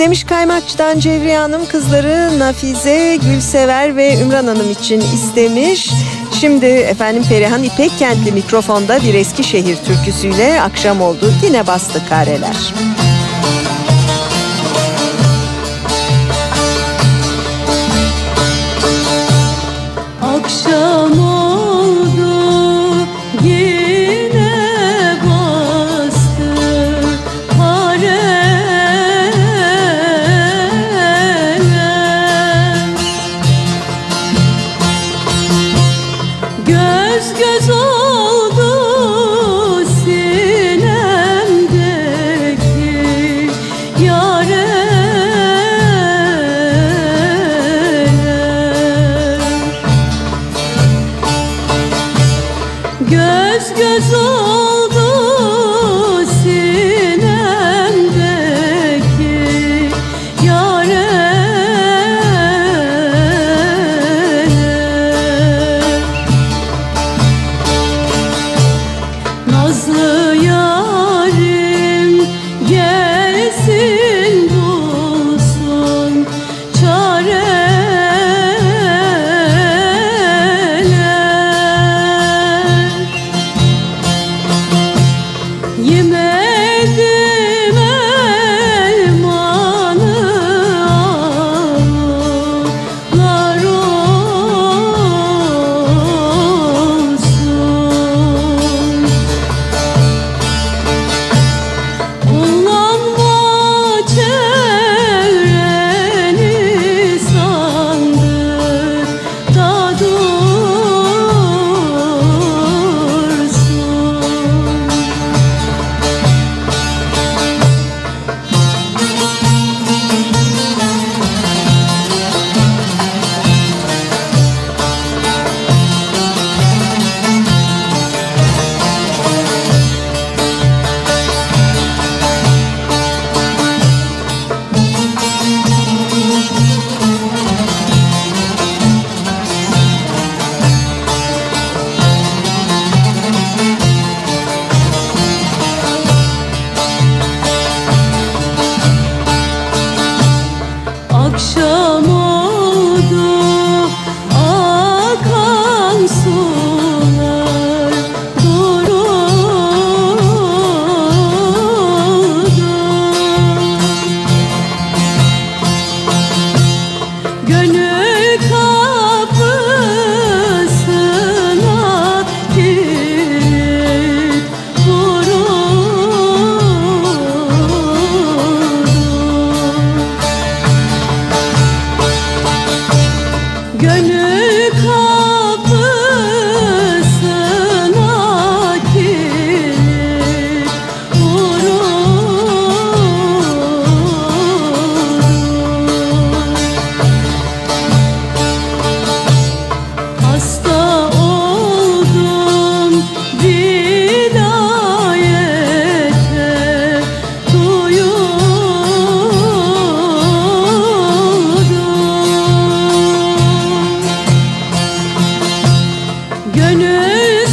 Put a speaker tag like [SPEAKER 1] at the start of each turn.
[SPEAKER 1] Kaymakçı'dan Cevriye Hanım kızları Nafize, Gülsever ve Ümran Hanım için istemiş. Şimdi efendim Perihan İpek Kentli mikrofonda bir Eskişehir türküsüyle akşam oldu. Yine bastı kareler.
[SPEAKER 2] Göz oldu sinemdeki yareler Göz göz oldu Nazlı Akşam Gönül Gönül